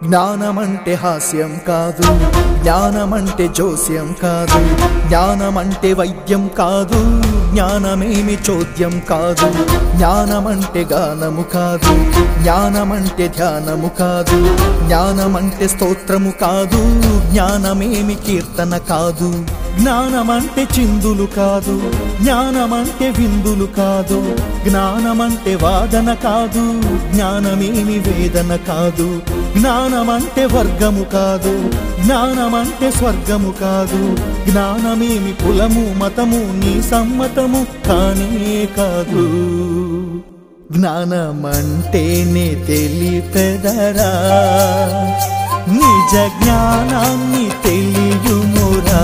జ్ఞానమంటే హాస్యం కాదు జ్ఞానమంటే జోస్యం కాదు జ్ఞానమంటే వైద్యం కాదు జ్ఞానమేమి చోద్యం కాదు జ్ఞానమంటే గానము కాదు జ్ఞానమంటే ధ్యానము కాదు జ్ఞానమంటే స్తోత్రము కాదు జ్ఞానమేమి కీర్తన కాదు జ్ఞానమంటే చిందులు కాదు జ్ఞానమంటే విందులు కాదు జ్ఞానమంటే వాదన కాదు జ్ఞానమేమి వేదన కాదు జ్ఞానమంటే వర్గము కాదు జ్ఞానమంటే స్వర్గము కాదు. జ్ఞానమేమి కులము మతము నీ సమ్మతము కానే కాదు. జ్ఞానమంటేనే తెలిపెదరా? నిజ జ్ఞానాన్ని తెలియుమురా?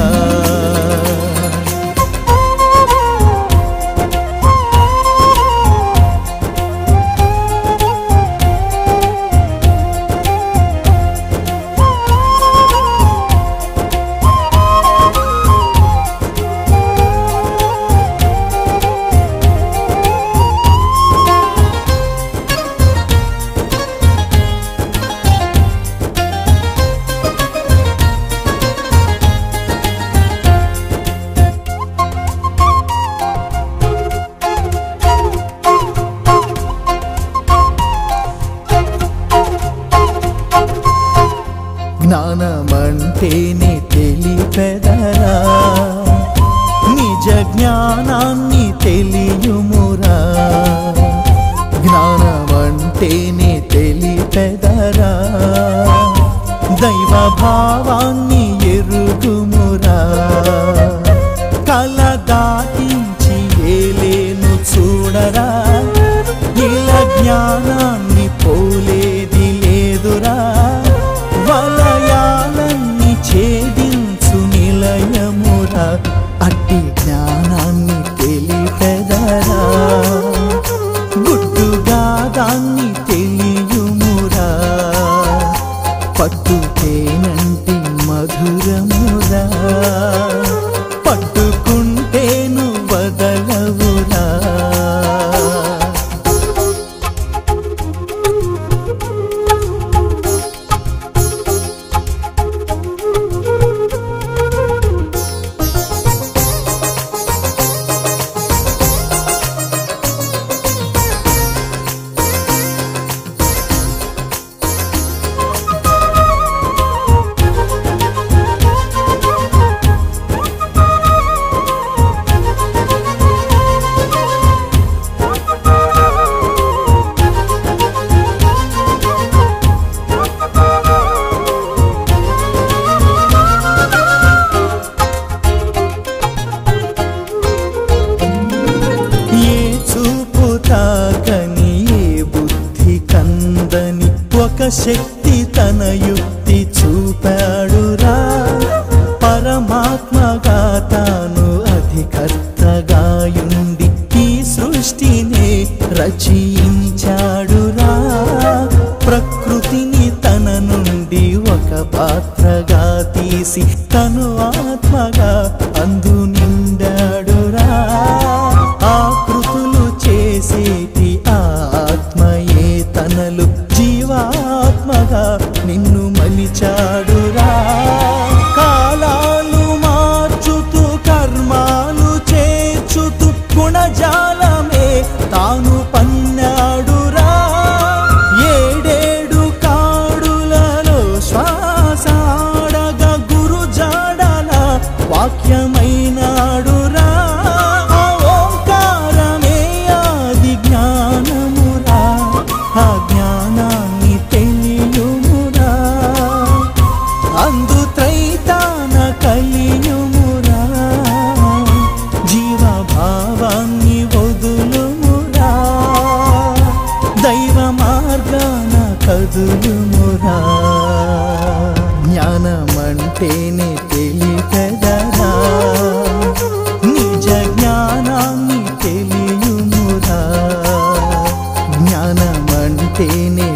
శక్తి తన యుక్తి చూపాడురా. పరమాత్మగా తాను అధికర్తగాయుండి ఈ సృష్టినే రచించాడురా. ప్రకృతిని తన నుండి ఒక పాత్రగా తీసి తను చాడురా కాలాలు మార్చుతూ కర్మాలు చేర్చుతూ గుణజాలమే తాను పన్నాడురా. ఏడేడు కాడులలో శ్వాసాడగా గురుజాడల వాక్యం కదులుమురా. జ్ఞానమంటేనే తెలియదరా నిజ జ్ఞానాన్ని తెలియుమురా జ్ఞానమంటేనే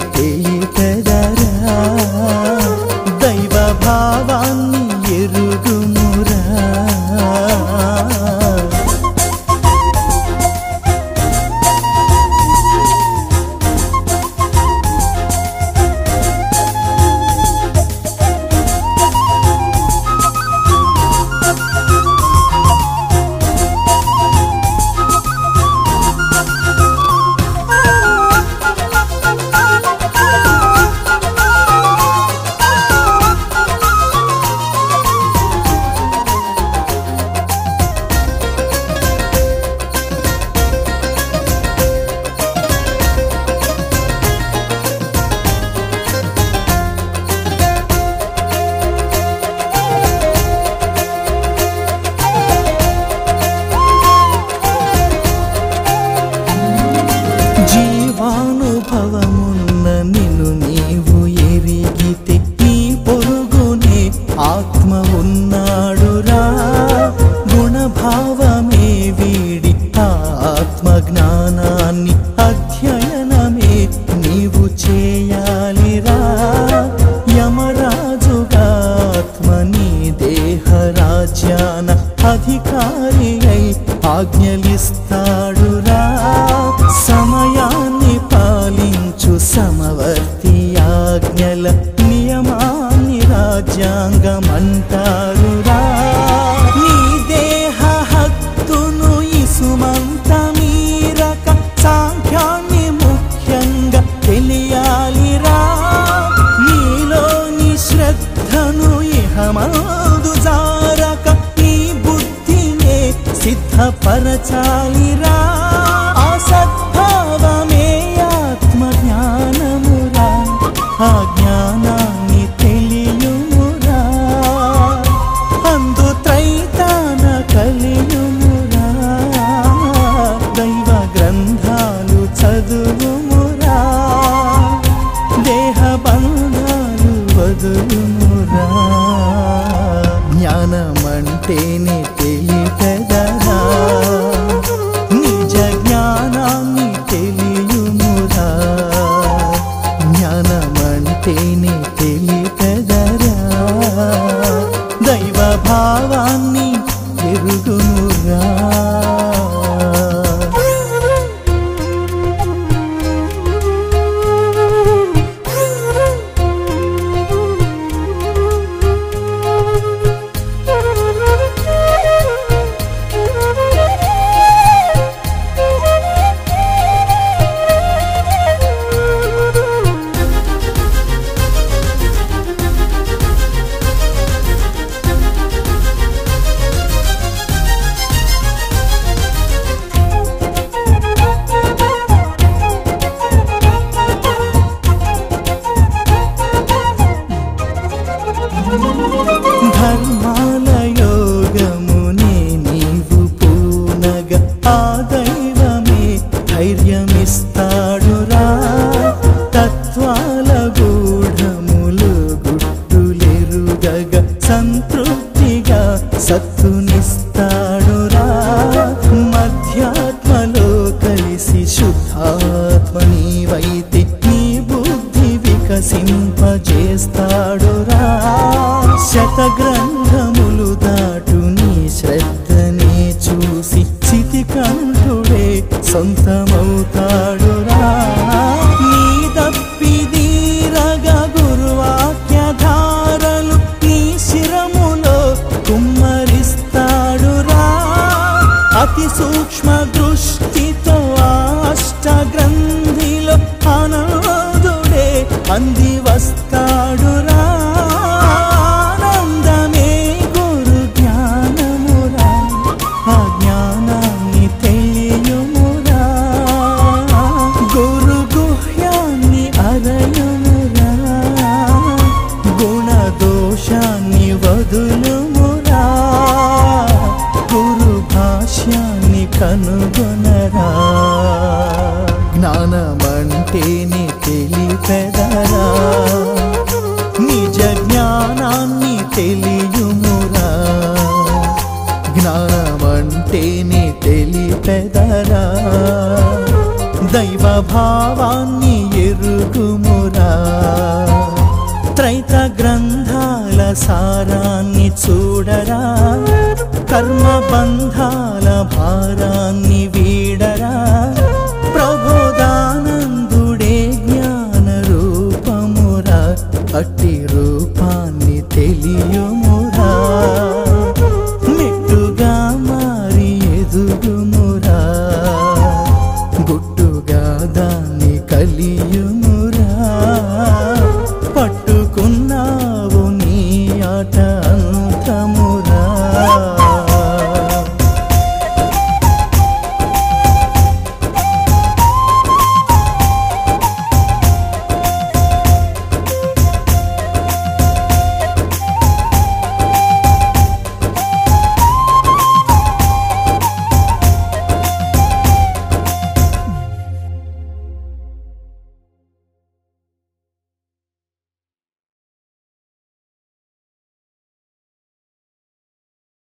రాజ్యాన అధికారి అయి ఆజ్ఞలిస్తాడు. సిద్ధపరచాలిరా ఆ సద్భావమే ఆత్మ జ్ఞానమురా ఆ జ్ఞానాన్ని తెలియుమురా. అందు త్రైతాన కలియుమురా. దైవ గ్రంథాలు చదువుమురా. దేహ బంధాలు వదులుమురా. జ్ఞానమంటేనే తెలియదా ఆ దైవమే ధైర్యమిస్తాడురా. తత్వాల గూఢములు గుట్టులెరుగగ సంతృప్తిగా సత్తునిస్తాడురా. మధ్యాత్మలో కలిసి శుద్ధాత్మ నీవైతే నీ బుద్ధి వికసింపజేస్తాడురా. శతగ్ర అతి సూక్ష్మ దృష్టితో అష్ట గ్రంథిలో ఆనందుడే అంది తెలిపెదరా నిజ జ్ఞానాన్ని తెలియుమురా. జ్ఞానమంటేనే తెలిపెదరా. దైవ భావాన్ని ఎరుగుమురా. త్రైత గ్రంథాల సారాన్ని చూడరా. కర్మ బంధాల భారాన్ని వీడరా.